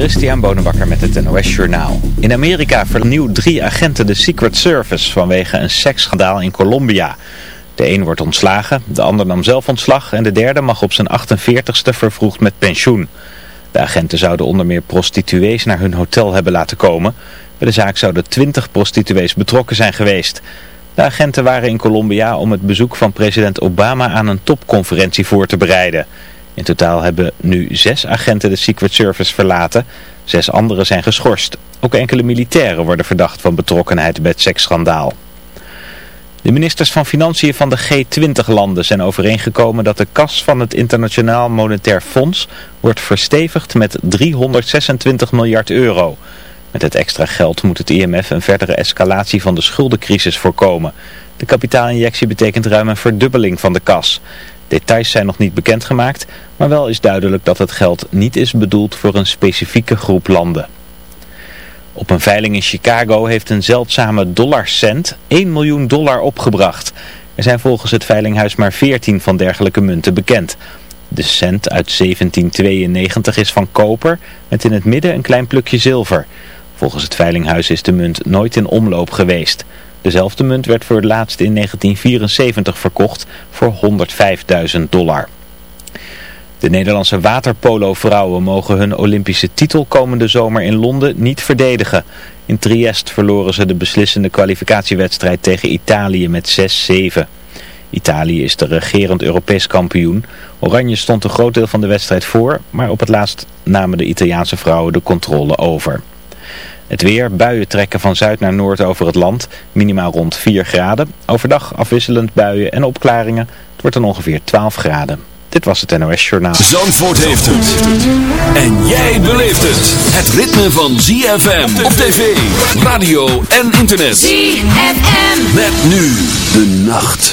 Christian Bonenbakker met het NOS Journaal. In Amerika vernieuwt drie agenten de Secret Service vanwege een seksschandaal in Colombia. De een wordt ontslagen, de ander nam zelf ontslag en de derde mag op zijn 48ste vervroegd met pensioen. De agenten zouden onder meer prostituees naar hun hotel hebben laten komen. Bij de zaak zouden 20 prostituees betrokken zijn geweest. De agenten waren in Colombia om het bezoek van president Obama aan een topconferentie voor te bereiden. In totaal hebben nu zes agenten de Secret Service verlaten. Zes anderen zijn geschorst. Ook enkele militairen worden verdacht van betrokkenheid bij het seksschandaal. De ministers van Financiën van de G20-landen zijn overeengekomen dat de kas van het Internationaal Monetair Fonds wordt verstevigd met 326 miljard euro. Met het extra geld moet het IMF een verdere escalatie van de schuldencrisis voorkomen. De kapitaalinjectie betekent ruim een verdubbeling van de kas. Details zijn nog niet bekendgemaakt, maar wel is duidelijk dat het geld niet is bedoeld voor een specifieke groep landen. Op een veiling in Chicago heeft een zeldzame dollarcent 1 miljoen dollar opgebracht. Er zijn volgens het veilinghuis maar 14 van dergelijke munten bekend. De cent uit 1792 is van koper met in het midden een klein plukje zilver. Volgens het veilinghuis is de munt nooit in omloop geweest. Dezelfde munt werd voor het laatst in 1974 verkocht voor 105.000 dollar. De Nederlandse waterpolo-vrouwen mogen hun Olympische titel komende zomer in Londen niet verdedigen. In Triest verloren ze de beslissende kwalificatiewedstrijd tegen Italië met 6-7. Italië is de regerend Europees kampioen. Oranje stond een groot deel van de wedstrijd voor, maar op het laatst namen de Italiaanse vrouwen de controle over. Het weer, buien trekken van zuid naar noord over het land, minimaal rond 4 graden. Overdag afwisselend buien en opklaringen, het wordt dan ongeveer 12 graden. Dit was het NOS Journaal. Zandvoort heeft het. En jij beleeft het. Het ritme van ZFM op tv, radio en internet. ZFM. Met nu de nacht.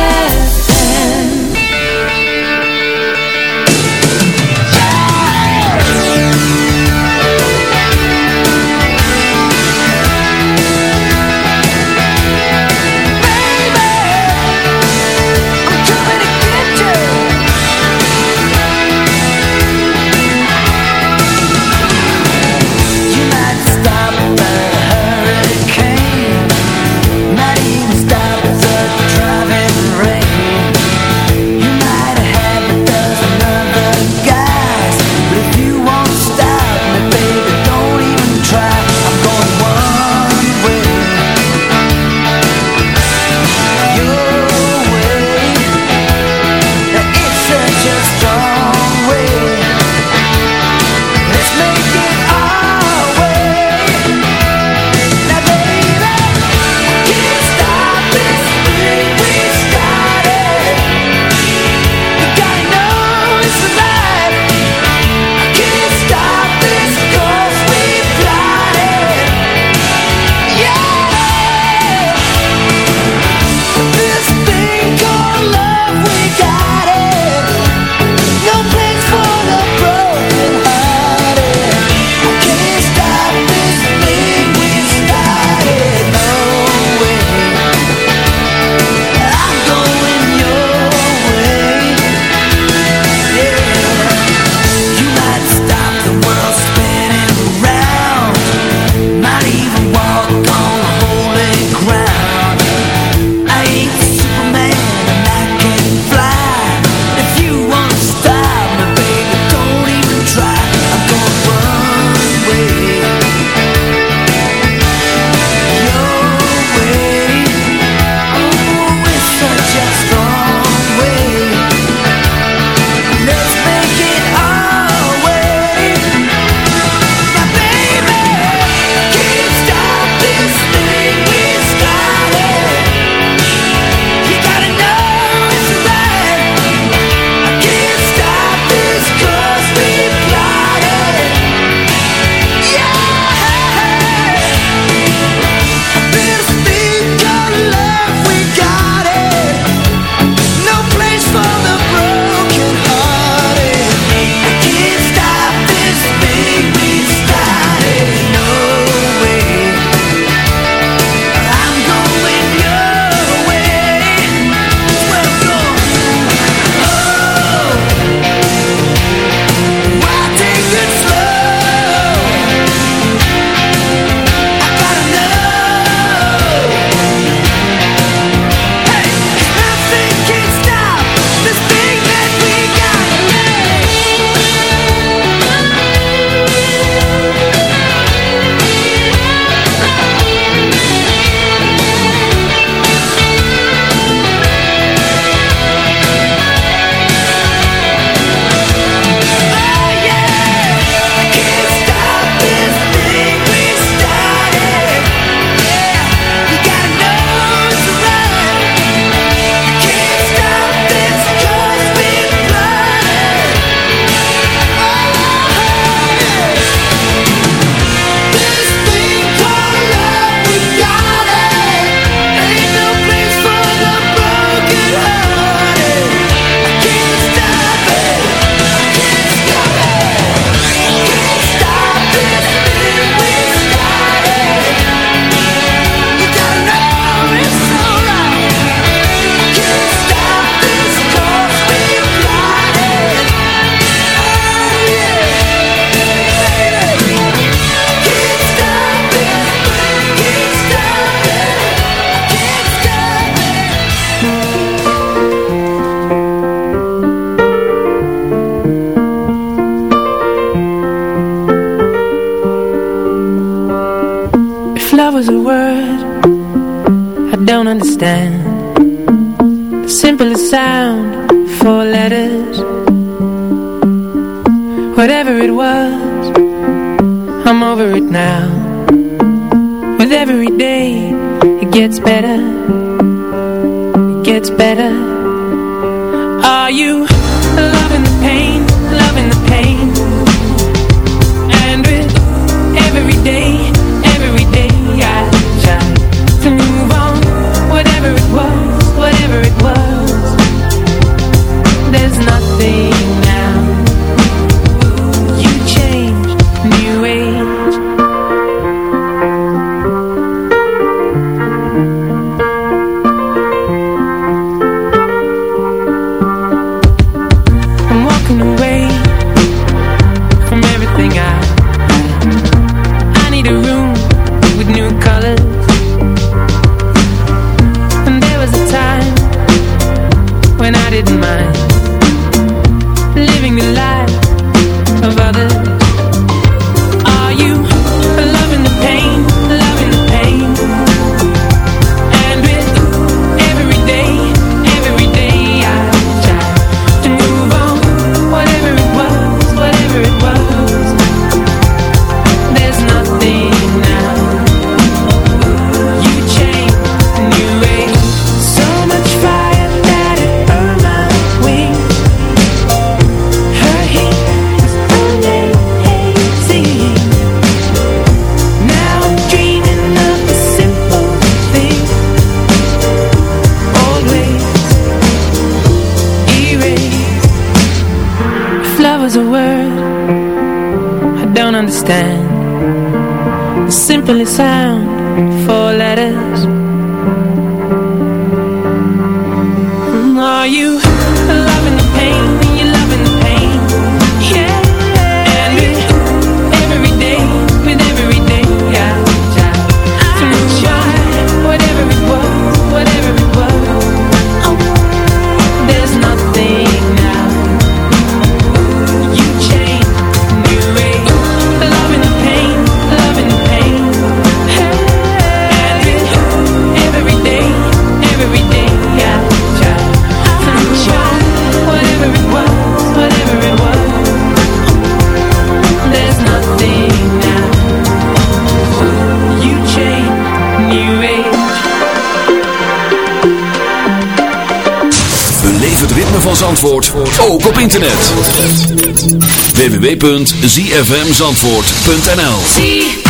www.zfmzandvoort.nl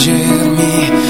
leggermi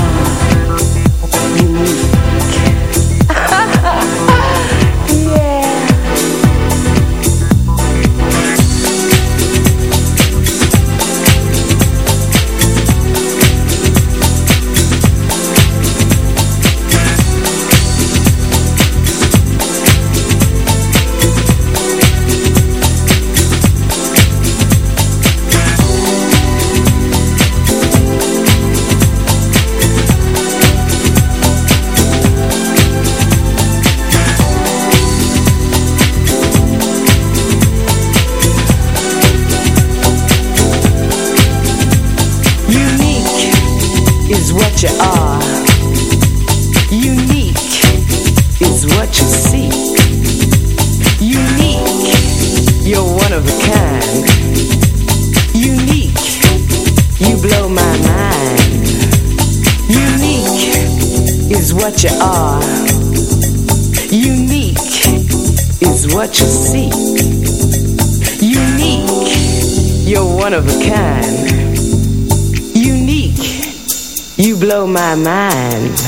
blow my mind.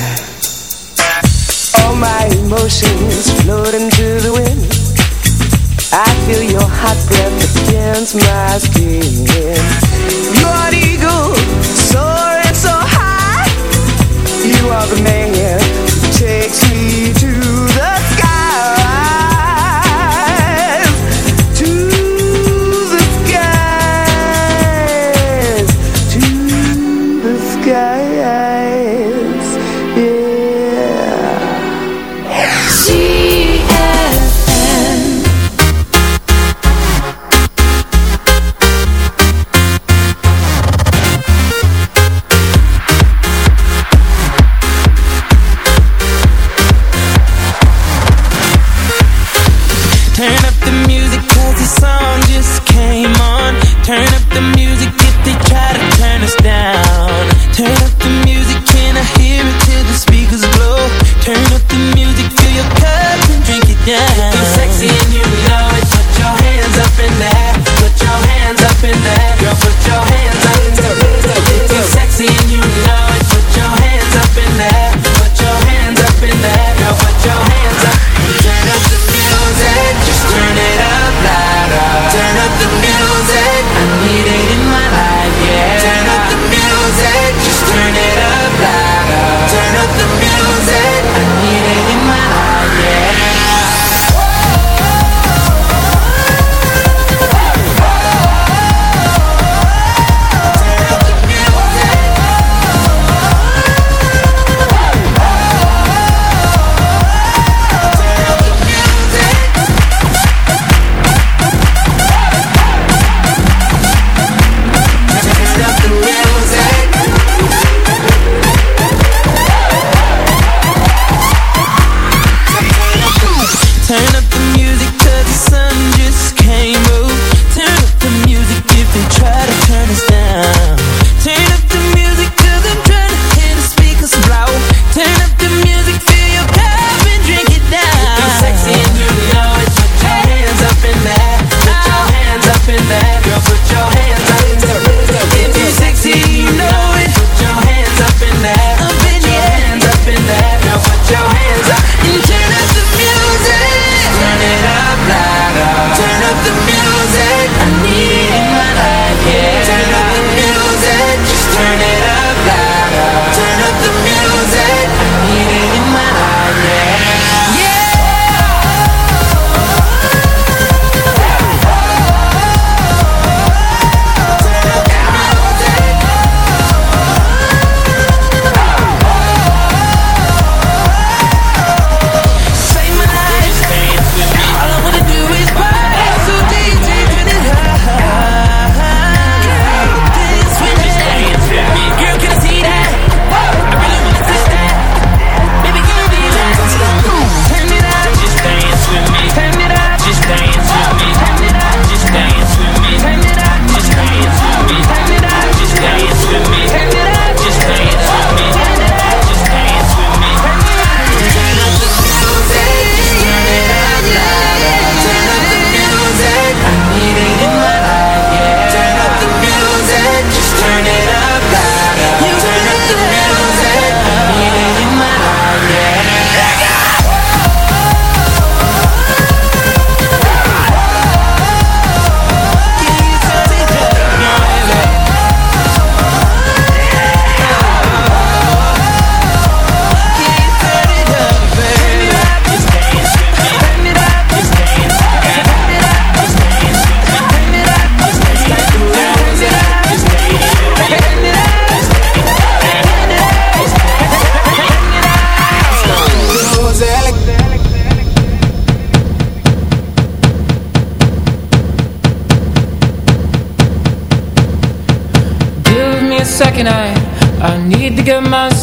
All my emotions floating to the wind. I feel your hot breath against my skin. You're an eagle, soaring so high. You are the man who takes me to the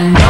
I know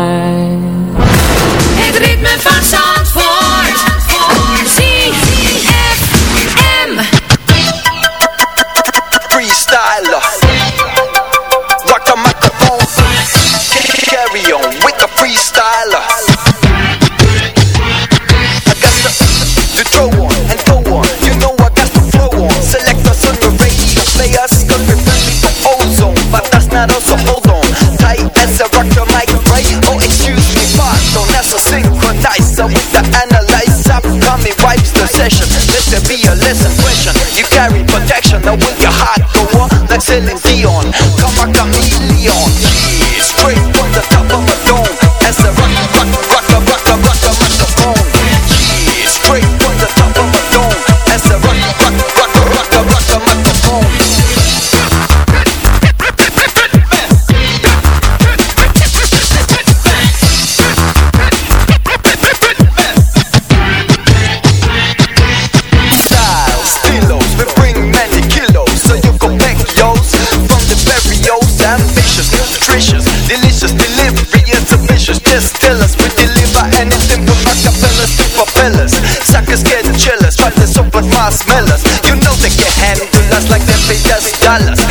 balas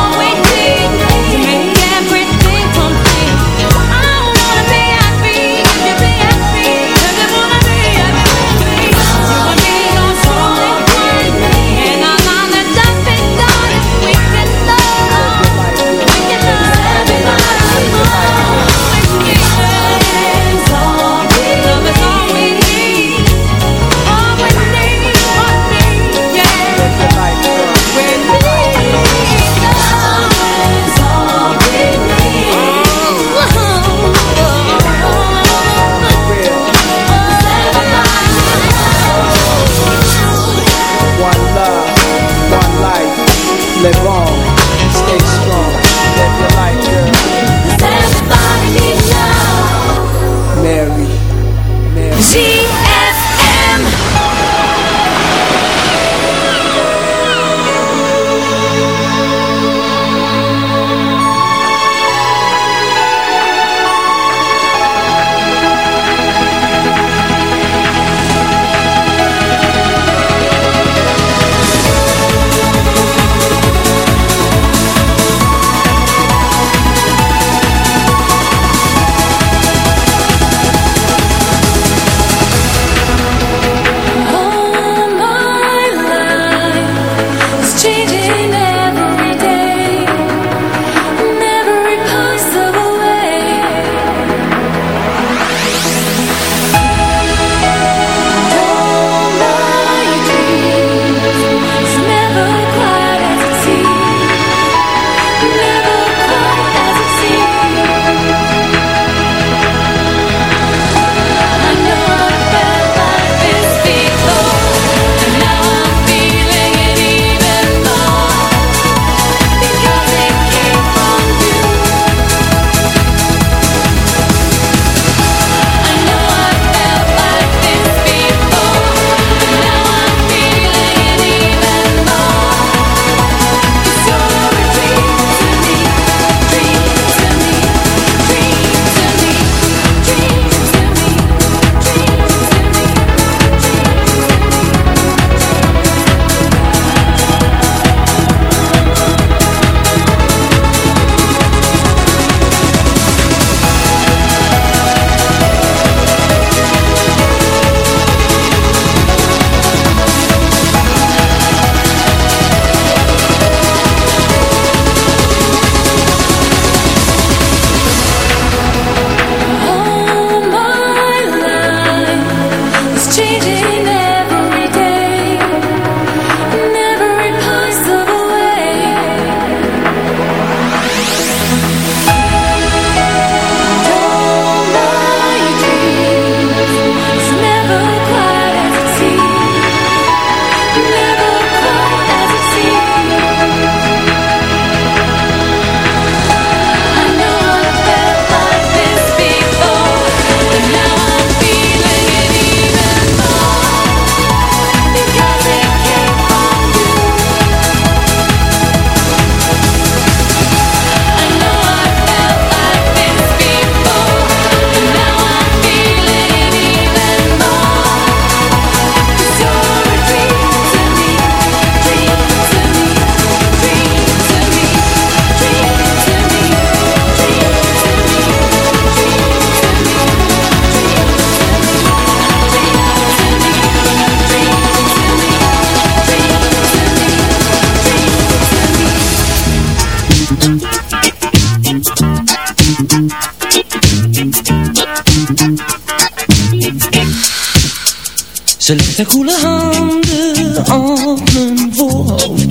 Haar koele handen op mijn voorhoofd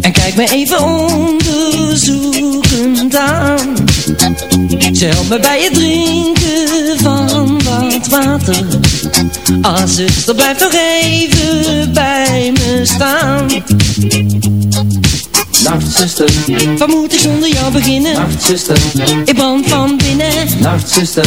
En kijkt me even onderzoekend aan. Ze helpt me bij het drinken van wat water. Ah zuster blijf nog even bij me staan. Nachtzuster, Wat moet ik zonder jou beginnen? nachtzuster, Ik brand van binnen. Nachtzuster,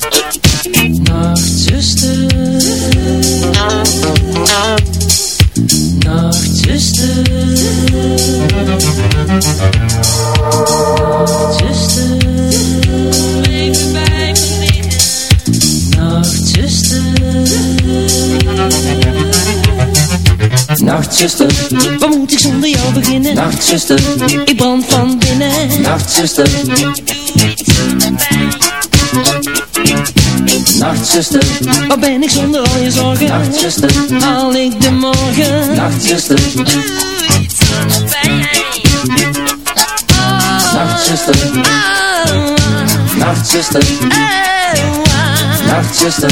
nachtzuster, Wat moet ik zonder jou beginnen? nachtzuster, Ik brand van binnen. Nachtzuster, nachtzuster, Wat ben ik zonder al je zorgen? nachtzuster, Haal ik de morgen? nachtzuster, nachtzuster, nachtzuster, nachtzuster,